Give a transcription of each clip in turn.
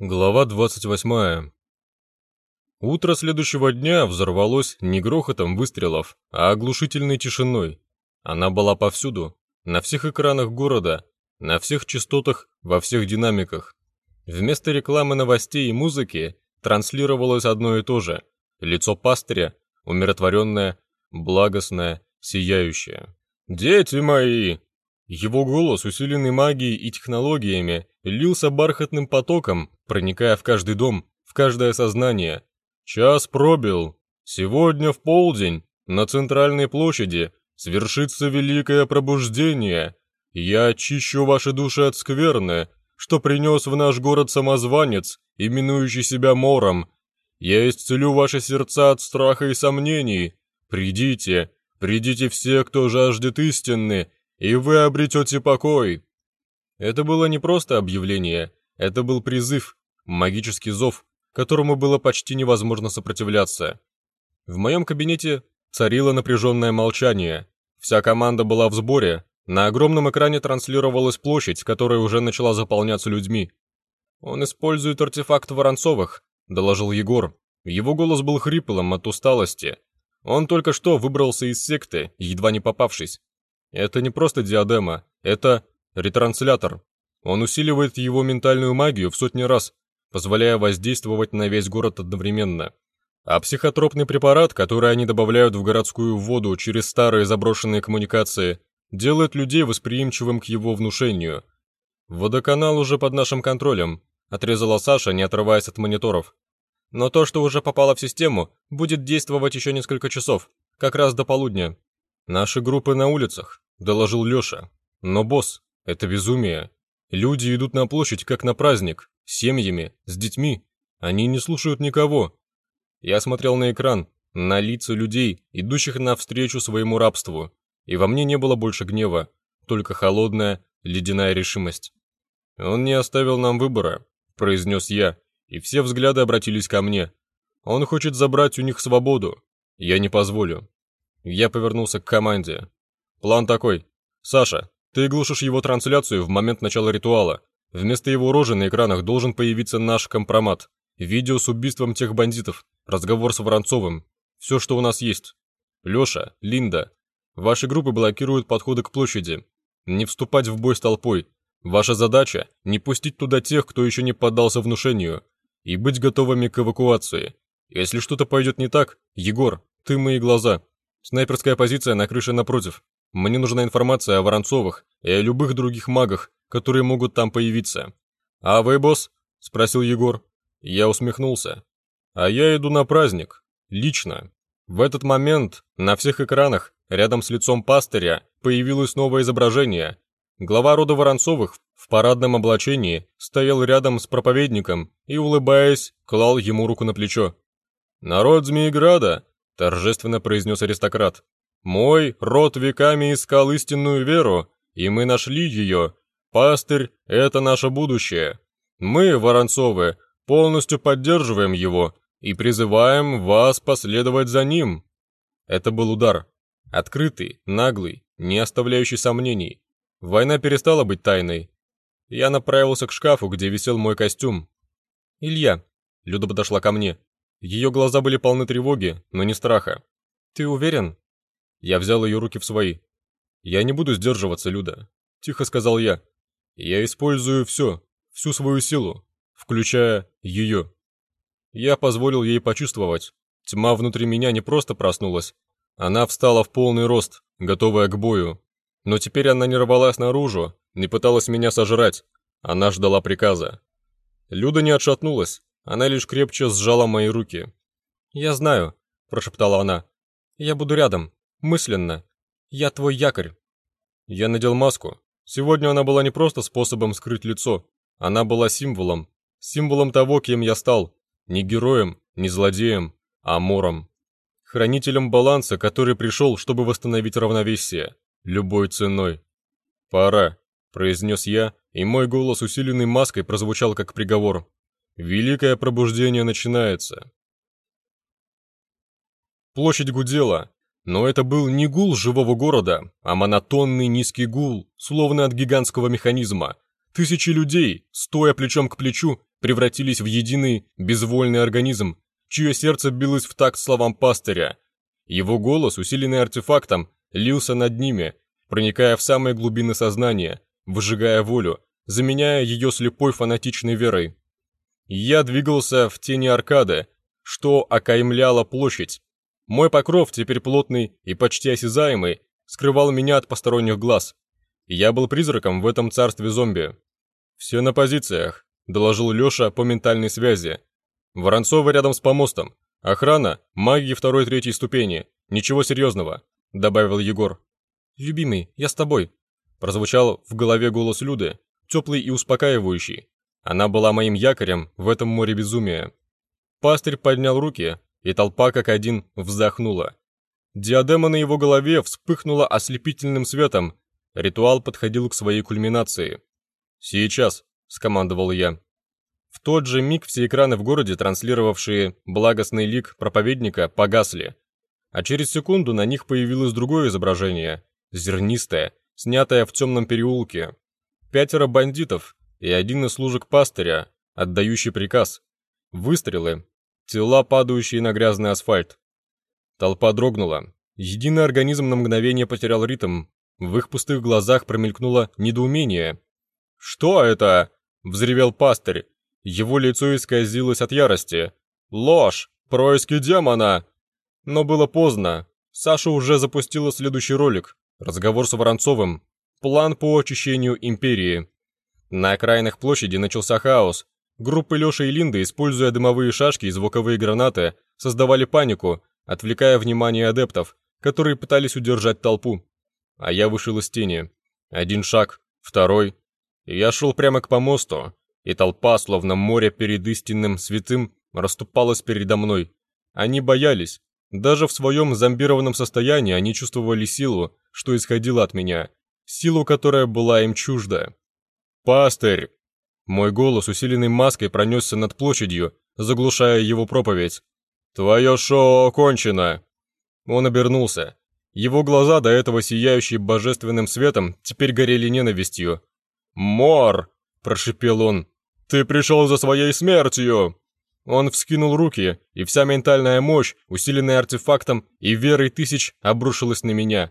Глава 28. Утро следующего дня взорвалось не грохотом выстрелов, а оглушительной тишиной. Она была повсюду, на всех экранах города, на всех частотах, во всех динамиках. Вместо рекламы новостей и музыки транслировалось одно и то же. Лицо пастыря, умиротворенное, благостное, сияющее. «Дети мои!» Его голос, усиленный магией и технологиями, лился бархатным потоком, проникая в каждый дом, в каждое сознание. Час пробил. Сегодня в полдень на центральной площади свершится великое пробуждение. Я очищу ваши души от скверны, что принес в наш город самозванец, именующий себя Мором. Я исцелю ваши сердца от страха и сомнений. Придите, придите все, кто жаждет истины, и вы обретете покой». Это было не просто объявление, это был призыв, магический зов, которому было почти невозможно сопротивляться. В моем кабинете царило напряженное молчание. Вся команда была в сборе, на огромном экране транслировалась площадь, которая уже начала заполняться людьми. «Он использует артефакт Воронцовых», — доложил Егор. Его голос был хриплым от усталости. Он только что выбрался из секты, едва не попавшись. Это не просто диадема, это ретранслятор. Он усиливает его ментальную магию в сотни раз, позволяя воздействовать на весь город одновременно. А психотропный препарат, который они добавляют в городскую воду через старые заброшенные коммуникации, делает людей восприимчивым к его внушению. «Водоканал уже под нашим контролем», — отрезала Саша, не отрываясь от мониторов. «Но то, что уже попало в систему, будет действовать еще несколько часов, как раз до полудня. «Наши группы на улицах», — доложил Лёша. «Но, босс, это безумие. Люди идут на площадь, как на праздник, семьями, с детьми. Они не слушают никого». Я смотрел на экран, на лица людей, идущих навстречу своему рабству, и во мне не было больше гнева, только холодная, ледяная решимость. «Он не оставил нам выбора», — произнес я, и все взгляды обратились ко мне. «Он хочет забрать у них свободу. Я не позволю». Я повернулся к команде. План такой. Саша, ты глушишь его трансляцию в момент начала ритуала. Вместо его рожи на экранах должен появиться наш компромат. Видео с убийством тех бандитов. Разговор с Воронцовым. Все, что у нас есть. Леша, Линда. Ваши группы блокируют подходы к площади. Не вступать в бой с толпой. Ваша задача – не пустить туда тех, кто еще не поддался внушению. И быть готовыми к эвакуации. Если что-то пойдет не так, Егор, ты мои глаза. Снайперская позиция на крыше напротив. Мне нужна информация о Воронцовых и о любых других магах, которые могут там появиться. А вы, босс? Спросил Егор. Я усмехнулся. А я иду на праздник. Лично. В этот момент на всех экранах, рядом с лицом пастыря, появилось новое изображение. Глава рода Воронцовых в парадном облачении стоял рядом с проповедником и, улыбаясь, клал ему руку на плечо. «Народ Змееграда торжественно произнес аристократ. «Мой род веками искал истинную веру, и мы нашли ее. Пастырь — это наше будущее. Мы, Воронцовы, полностью поддерживаем его и призываем вас последовать за ним». Это был удар. Открытый, наглый, не оставляющий сомнений. Война перестала быть тайной. Я направился к шкафу, где висел мой костюм. «Илья», — Люда подошла ко мне, ее глаза были полны тревоги, но не страха. «Ты уверен?» Я взял ее руки в свои. «Я не буду сдерживаться, Люда», — тихо сказал я. «Я использую все, всю свою силу, включая ее». Я позволил ей почувствовать. Тьма внутри меня не просто проснулась. Она встала в полный рост, готовая к бою. Но теперь она не рвалась наружу, не пыталась меня сожрать. Она ждала приказа. Люда не отшатнулась, она лишь крепче сжала мои руки. «Я знаю», – прошептала она. «Я буду рядом, мысленно. Я твой якорь». Я надел маску. Сегодня она была не просто способом скрыть лицо. Она была символом. Символом того, кем я стал. Не героем, не злодеем, а мором. Хранителем баланса, который пришел, чтобы восстановить равновесие. Любой ценой. «Пора», – произнес я, и мой голос, усиленный маской, прозвучал как приговор. Великое пробуждение начинается. Площадь гудела, но это был не гул живого города, а монотонный низкий гул, словно от гигантского механизма. Тысячи людей, стоя плечом к плечу, превратились в единый безвольный организм, чье сердце билось в такт словам пастыря. Его голос, усиленный артефактом, лился над ними, проникая в самые глубины сознания, выжигая волю, заменяя ее слепой фанатичной верой. Я двигался в тени аркады, что окаймляла площадь. Мой покров, теперь плотный и почти осязаемый, скрывал меня от посторонних глаз. Я был призраком в этом царстве зомби. «Все на позициях», — доложил Леша по ментальной связи. «Воронцова рядом с помостом. Охрана, магии второй-третьей ступени. Ничего серьезного», — добавил Егор. «Любимый, я с тобой», — прозвучал в голове голос Люды, теплый и успокаивающий. Она была моим якорем в этом море безумия. Пастырь поднял руки, и толпа как один вздохнула. Диадема на его голове вспыхнула ослепительным светом. Ритуал подходил к своей кульминации. «Сейчас», — скомандовал я. В тот же миг все экраны в городе, транслировавшие благостный лик проповедника, погасли. А через секунду на них появилось другое изображение, зернистое, снятое в темном переулке. Пятеро бандитов и один из служек пастыря, отдающий приказ. Выстрелы, тела, падающие на грязный асфальт. Толпа дрогнула. Единый организм на мгновение потерял ритм. В их пустых глазах промелькнуло недоумение. «Что это?» — взревел пастырь. Его лицо исказилось от ярости. «Ложь! Происки демона!» Но было поздно. Саша уже запустила следующий ролик. Разговор с Воронцовым. План по очищению империи. На окраинах площади начался хаос. Группы Лёши и Линды, используя дымовые шашки и звуковые гранаты, создавали панику, отвлекая внимание адептов, которые пытались удержать толпу. А я вышел из тени. Один шаг, второй. И я шел прямо к помосту, и толпа, словно море перед истинным святым, расступалась передо мной. Они боялись. Даже в своем зомбированном состоянии они чувствовали силу, что исходила от меня. Силу, которая была им чужда. «Пастырь!» Мой голос, усиленный маской, пронесся над площадью, заглушая его проповедь. «Твое шоу окончено!» Он обернулся. Его глаза, до этого сияющие божественным светом, теперь горели ненавистью. «Мор!» – прошипел он. «Ты пришел за своей смертью!» Он вскинул руки, и вся ментальная мощь, усиленная артефактом и верой тысяч, обрушилась на меня.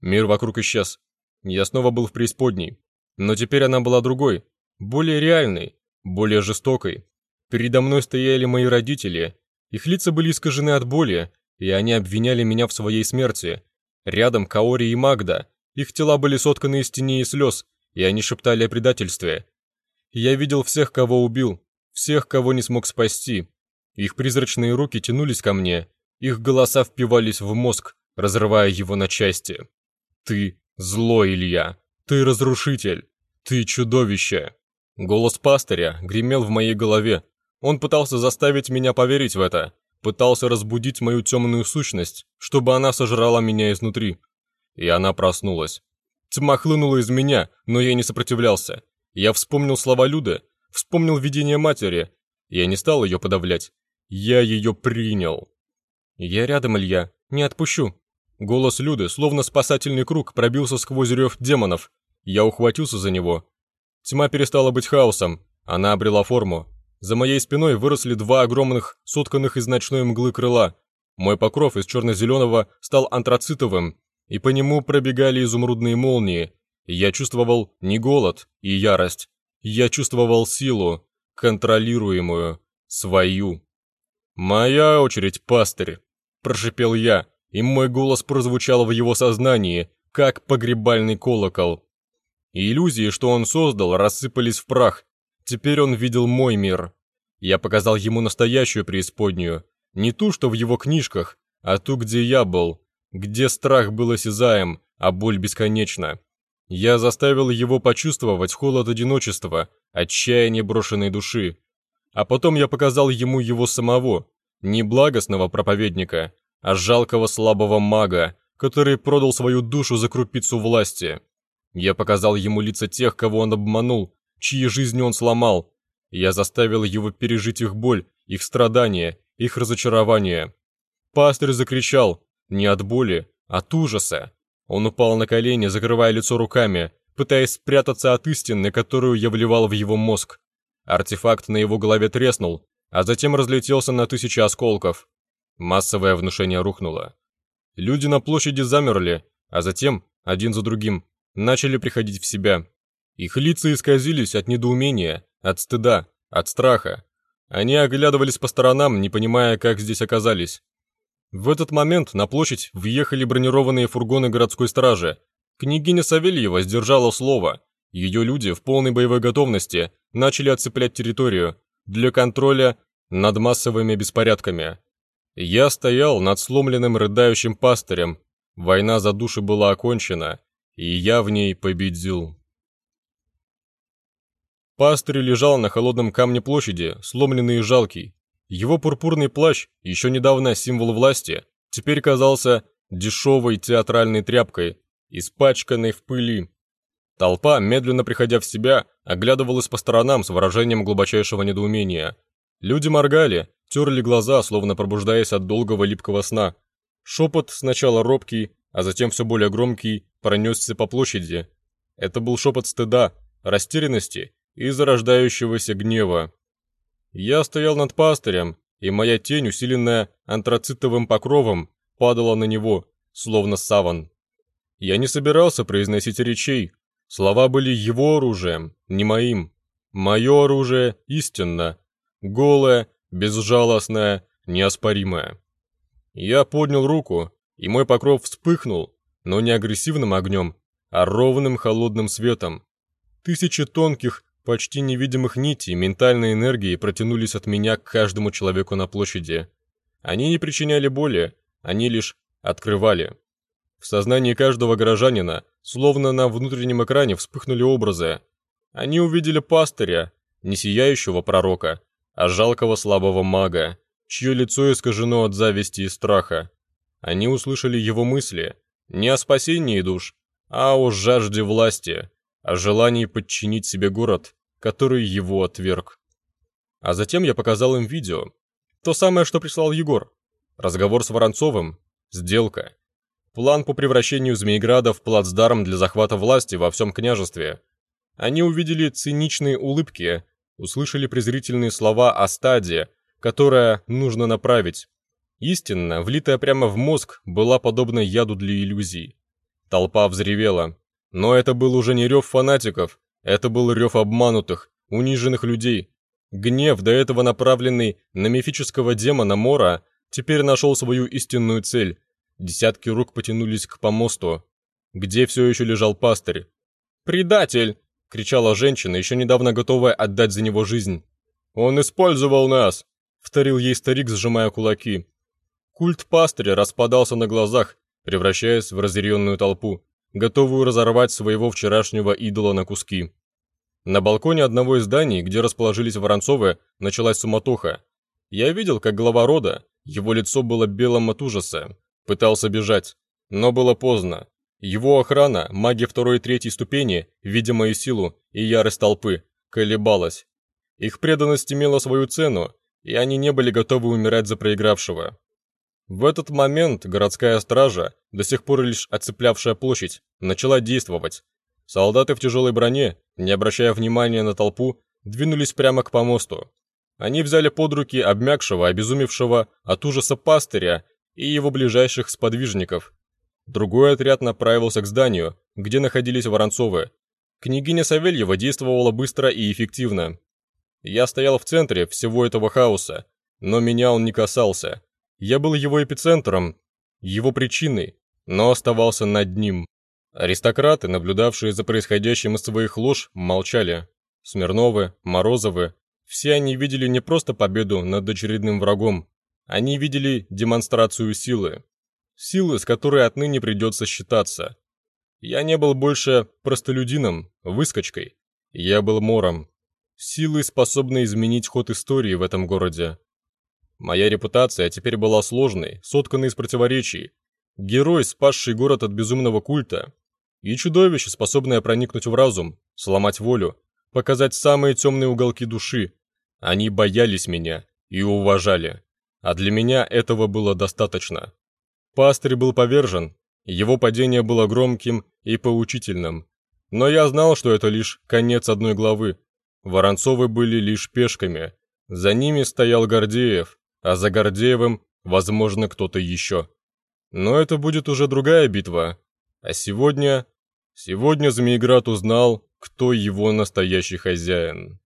Мир вокруг исчез. Я снова был в преисподней. Но теперь она была другой, более реальной, более жестокой. Передо мной стояли мои родители. Их лица были искажены от боли, и они обвиняли меня в своей смерти. Рядом Каори и Магда. Их тела были сотканы из теней и слез, и они шептали о предательстве. Я видел всех, кого убил, всех, кого не смог спасти. Их призрачные руки тянулись ко мне, их голоса впивались в мозг, разрывая его на части. «Ты злой, Илья! Ты разрушитель! Ты чудовище!» Голос пастыря гремел в моей голове. Он пытался заставить меня поверить в это, пытался разбудить мою темную сущность, чтобы она сожрала меня изнутри. И она проснулась. Тьма хлынула из меня, но я не сопротивлялся. Я вспомнил слова Люды, вспомнил видение матери. Я не стал ее подавлять. Я ее принял. «Я рядом, Илья. Не отпущу». Голос Люды, словно спасательный круг, пробился сквозь рев демонов. Я ухватился за него, Тьма перестала быть хаосом, она обрела форму. За моей спиной выросли два огромных, сотканных из ночной мглы крыла. Мой покров из черно-зеленого стал антрацитовым, и по нему пробегали изумрудные молнии. Я чувствовал не голод и ярость. Я чувствовал силу, контролируемую, свою. «Моя очередь, пастырь!» – прошипел я, и мой голос прозвучал в его сознании, как погребальный колокол и иллюзии, что он создал, рассыпались в прах. Теперь он видел мой мир. Я показал ему настоящую преисподнюю, не ту, что в его книжках, а ту, где я был, где страх был осязаем, а боль бесконечна. Я заставил его почувствовать холод одиночества, отчаяние брошенной души. А потом я показал ему его самого, не благостного проповедника, а жалкого слабого мага, который продал свою душу за крупицу власти. Я показал ему лица тех, кого он обманул, чьи жизни он сломал. Я заставил его пережить их боль, их страдания, их разочарование. Пастырь закричал, не от боли, а от ужаса. Он упал на колени, закрывая лицо руками, пытаясь спрятаться от истины, которую я вливал в его мозг. Артефакт на его голове треснул, а затем разлетелся на тысячи осколков. Массовое внушение рухнуло. Люди на площади замерли, а затем, один за другим, начали приходить в себя. Их лица исказились от недоумения, от стыда, от страха. Они оглядывались по сторонам, не понимая, как здесь оказались. В этот момент на площадь въехали бронированные фургоны городской стражи. Княгиня Савельева сдержала слово. Ее люди в полной боевой готовности начали отцеплять территорию для контроля над массовыми беспорядками. Я стоял над сломленным рыдающим пастырем. Война за души была окончена, и я в ней победил. Пастырь лежал на холодном камне площади, сломленный и жалкий. Его пурпурный плащ, еще недавно символ власти, теперь казался дешевой театральной тряпкой, испачканной в пыли. Толпа, медленно приходя в себя, оглядывалась по сторонам с выражением глубочайшего недоумения. Люди моргали, терли глаза, словно пробуждаясь от долгого липкого сна. Шепот, сначала робкий, а затем все более громкий, пронесся по площади. Это был шепот стыда, растерянности и зарождающегося гнева. Я стоял над пастырем, и моя тень, усиленная антрацитовым покровом, падала на него, словно саван. Я не собирался произносить речей. Слова были его оружием, не моим. Мое оружие истинно, голое, безжалостное, неоспоримое. Я поднял руку, и мой покров вспыхнул, но не агрессивным огнем, а ровным холодным светом. Тысячи тонких, почти невидимых нитей ментальной энергии протянулись от меня к каждому человеку на площади. Они не причиняли боли, они лишь открывали. В сознании каждого горожанина, словно на внутреннем экране, вспыхнули образы. Они увидели пастыря, не сияющего пророка, а жалкого слабого мага, чье лицо искажено от зависти и страха. Они услышали его мысли, не о спасении душ, а о жажде власти, о желании подчинить себе город, который его отверг. А затем я показал им видео. То самое, что прислал Егор. Разговор с Воронцовым. Сделка. План по превращению Змейграда в плацдарм для захвата власти во всем княжестве. Они увидели циничные улыбки, услышали презрительные слова о стадии, которая нужно направить. Истинно, влитая прямо в мозг, была подобна яду для иллюзий. Толпа взревела. Но это был уже не рев фанатиков, это был рев обманутых, униженных людей. Гнев, до этого направленный на мифического демона Мора, теперь нашел свою истинную цель. Десятки рук потянулись к помосту, где все еще лежал пастырь. «Предатель!» — кричала женщина, еще недавно готовая отдать за него жизнь. «Он использовал нас!» — вторил ей старик, сжимая кулаки. Культ пастыря распадался на глазах, превращаясь в разъяренную толпу, готовую разорвать своего вчерашнего идола на куски. На балконе одного из зданий, где расположились Воронцовы, началась суматоха. Я видел, как глава рода, его лицо было белым от ужаса, пытался бежать, но было поздно. Его охрана, маги второй и третьей ступени, видя мою силу и ярость толпы, колебалась. Их преданность имела свою цену, и они не были готовы умирать за проигравшего. В этот момент городская стража, до сих пор лишь оцеплявшая площадь, начала действовать. Солдаты в тяжелой броне, не обращая внимания на толпу, двинулись прямо к помосту. Они взяли под руки обмякшего, обезумевшего от ужаса пастыря и его ближайших сподвижников. Другой отряд направился к зданию, где находились Воронцовы. Княгиня Савельева действовала быстро и эффективно. Я стоял в центре всего этого хаоса, но меня он не касался. Я был его эпицентром, его причиной, но оставался над ним. Аристократы, наблюдавшие за происходящим из своих лож, молчали. Смирновы, Морозовы, все они видели не просто победу над очередным врагом, они видели демонстрацию силы. Силы, с которой отныне придется считаться. Я не был больше простолюдином, выскочкой. Я был мором. Силой, способной изменить ход истории в этом городе. Моя репутация теперь была сложной, сотканной из противоречий. Герой, спасший город от безумного культа. И чудовище, способное проникнуть в разум, сломать волю, показать самые темные уголки души. Они боялись меня и уважали. А для меня этого было достаточно. Пастырь был повержен, его падение было громким и поучительным. Но я знал, что это лишь конец одной главы. Воронцовы были лишь пешками. За ними стоял Гордеев, а за Гордеевым, возможно, кто-то еще. Но это будет уже другая битва. А сегодня... Сегодня Змеиград узнал, кто его настоящий хозяин.